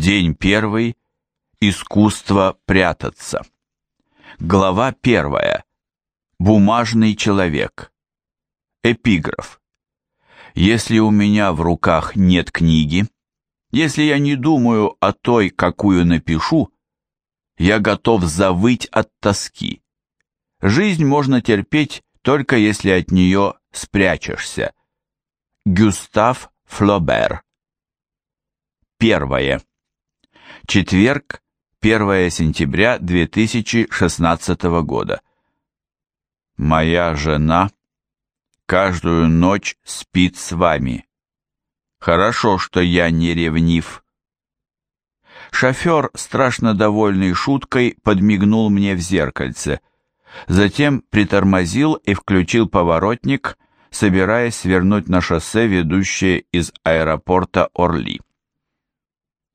День первый. Искусство прятаться. Глава первая. Бумажный человек. Эпиграф. Если у меня в руках нет книги, если я не думаю о той, какую напишу, я готов завыть от тоски. Жизнь можно терпеть, только если от нее спрячешься. Гюстав Флобер Первое. Четверг, 1 сентября 2016 года. Моя жена каждую ночь спит с вами. Хорошо, что я не ревнив. Шофер, страшно довольный шуткой, подмигнул мне в зеркальце. Затем притормозил и включил поворотник, собираясь свернуть на шоссе, ведущее из аэропорта Орли.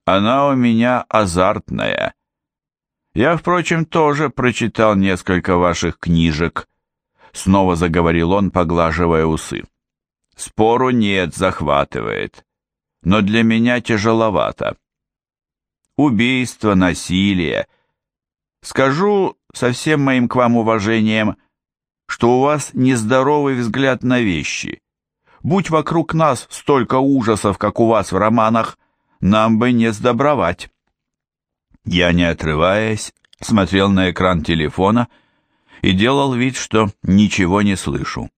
Она у меня азартная. Я, впрочем, тоже прочитал несколько ваших книжек. Снова заговорил он, поглаживая усы. Спору нет, захватывает. Но для меня тяжеловато. Убийство, насилие. Скажу со всем моим к вам уважением, что у вас нездоровый взгляд на вещи. Будь вокруг нас столько ужасов, как у вас в романах, нам бы не сдобровать. Я, не отрываясь, смотрел на экран телефона и делал вид, что ничего не слышу.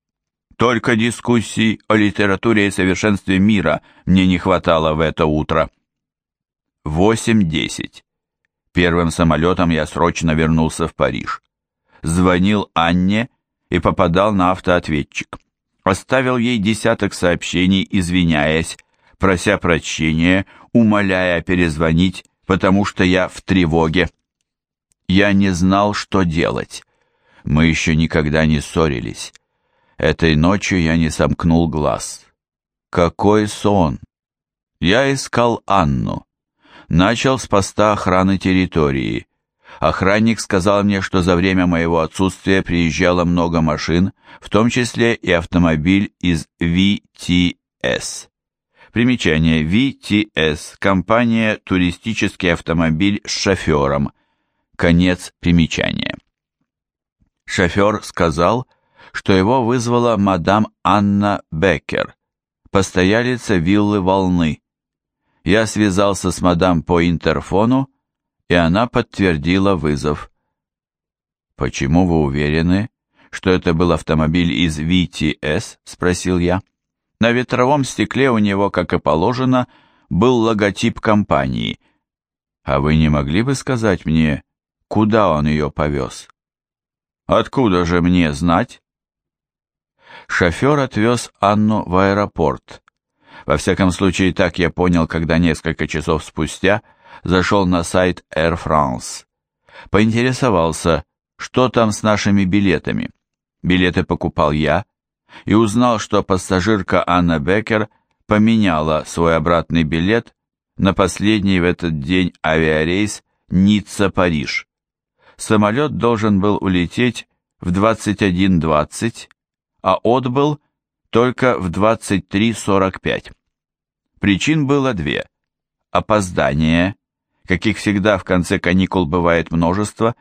Только дискуссий о литературе и совершенстве мира мне не хватало в это утро. 8.10. Первым самолетом я срочно вернулся в Париж. Звонил Анне и попадал на автоответчик. Оставил ей десяток сообщений, извиняясь, прося прощения, умоляя перезвонить, потому что я в тревоге. Я не знал, что делать. Мы еще никогда не ссорились. Этой ночью я не сомкнул глаз. Какой сон! Я искал Анну. Начал с поста охраны территории. Охранник сказал мне, что за время моего отсутствия приезжало много машин, в том числе и автомобиль из VTS. Примечание VTS – компания «Туристический автомобиль с шофером». Конец примечания. Шофер сказал, что его вызвала мадам Анна Беккер, постоялица виллы «Волны». Я связался с мадам по интерфону, и она подтвердила вызов. «Почему вы уверены, что это был автомобиль из VTS?» – спросил я. На ветровом стекле у него, как и положено, был логотип компании. А вы не могли бы сказать мне, куда он ее повез? Откуда же мне знать? Шофер отвез Анну в аэропорт. Во всяком случае, так я понял, когда несколько часов спустя зашел на сайт Air France. Поинтересовался, что там с нашими билетами. Билеты покупал я, и узнал, что пассажирка Анна Беккер поменяла свой обратный билет на последний в этот день авиарейс Ницца-Париж. Самолет должен был улететь в 21.20, а отбыл только в 23.45. Причин было две. Опоздание, каких всегда в конце каникул бывает множество,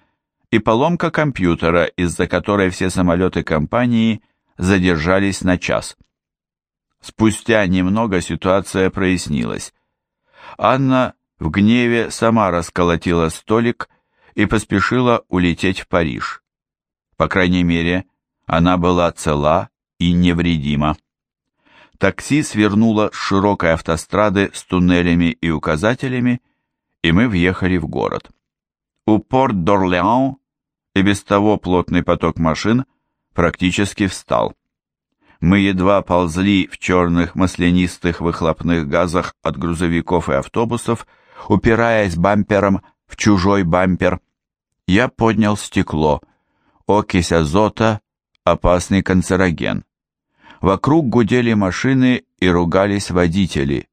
и поломка компьютера, из-за которой все самолеты компании – задержались на час. Спустя немного ситуация прояснилась. Анна в гневе сама расколотила столик и поспешила улететь в Париж. По крайней мере, она была цела и невредима. Такси свернуло с широкой автострады с туннелями и указателями, и мы въехали в город. У порт Дорлеан и без того плотный поток машин – практически встал. Мы едва ползли в черных маслянистых выхлопных газах от грузовиков и автобусов, упираясь бампером в чужой бампер. Я поднял стекло. Окись азота — опасный канцероген. Вокруг гудели машины и ругались водители.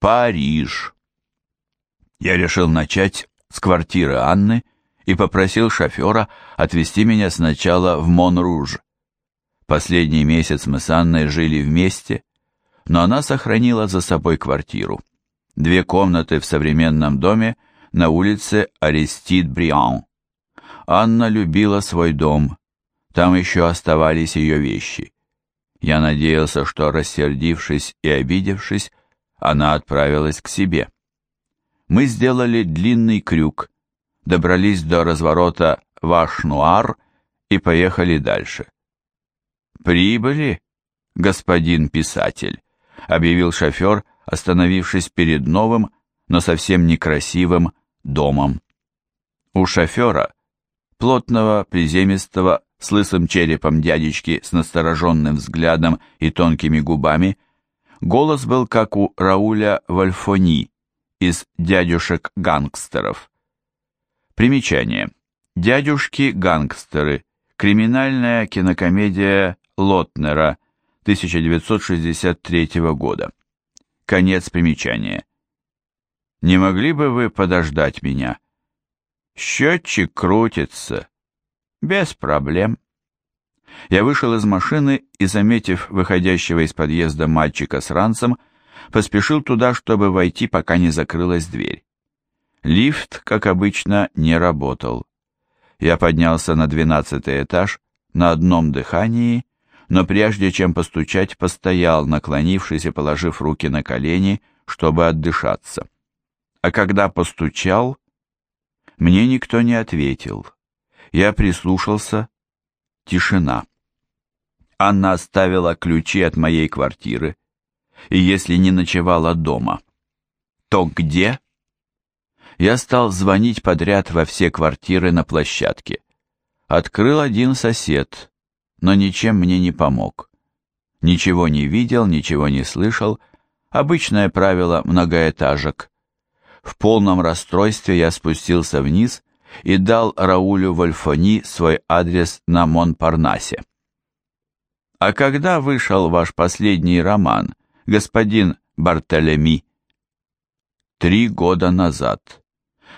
Париж. Я решил начать с квартиры Анны, и попросил шофера отвезти меня сначала в Монруж. Последний месяц мы с Анной жили вместе, но она сохранила за собой квартиру. Две комнаты в современном доме на улице Арестид Бриан. Анна любила свой дом. Там еще оставались ее вещи. Я надеялся, что, рассердившись и обидевшись, она отправилась к себе. Мы сделали длинный крюк, добрались до разворота Вашнуар и поехали дальше. «Прибыли, господин писатель», — объявил шофер, остановившись перед новым, но совсем некрасивым домом. У шофера, плотного, приземистого, с лысым черепом дядечки с настороженным взглядом и тонкими губами, голос был как у Рауля Вальфони из «Дядюшек-гангстеров». Примечание. «Дядюшки-гангстеры», криминальная кинокомедия Лотнера 1963 года. Конец примечания. «Не могли бы вы подождать меня?» «Счетчик крутится. Без проблем». Я вышел из машины и, заметив выходящего из подъезда мальчика с ранцем, поспешил туда, чтобы войти, пока не закрылась дверь. Лифт, как обычно, не работал. Я поднялся на двенадцатый этаж на одном дыхании, но прежде чем постучать, постоял, наклонившись и положив руки на колени, чтобы отдышаться. А когда постучал, мне никто не ответил. Я прислушался. Тишина. Анна оставила ключи от моей квартиры, и если не ночевала дома, то где я стал звонить подряд во все квартиры на площадке. Открыл один сосед, но ничем мне не помог. Ничего не видел, ничего не слышал. Обычное правило многоэтажек. В полном расстройстве я спустился вниз и дал Раулю Вольфони свой адрес на Монпарнасе. «А когда вышел ваш последний роман, господин Бартолеми?» «Три года назад»,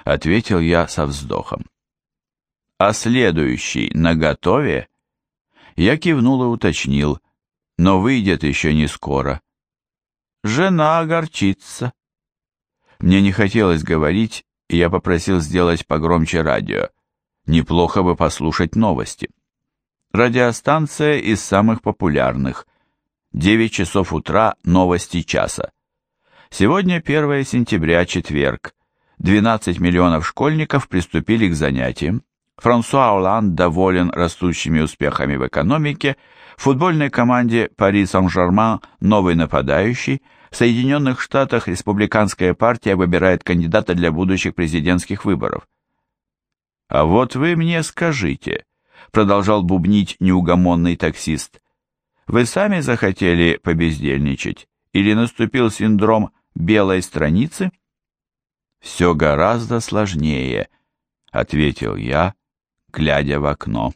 ответил я со вздохом. А следующий наготове? Я кивнул и уточнил, но выйдет еще не скоро. Жена огорчится. Мне не хотелось говорить, и я попросил сделать погромче радио. Неплохо бы послушать новости. Радиостанция из самых популярных. 9 часов утра, новости часа. Сегодня 1 сентября, четверг. 12 миллионов школьников приступили к занятиям. Франсуа Олан доволен растущими успехами в экономике. В футбольной команде Пари Сан-Жерман новый нападающий. В Соединенных Штатах республиканская партия выбирает кандидата для будущих президентских выборов. «А вот вы мне скажите», — продолжал бубнить неугомонный таксист, «вы сами захотели побездельничать или наступил синдром белой страницы?» все гораздо сложнее», — ответил я, глядя в окно.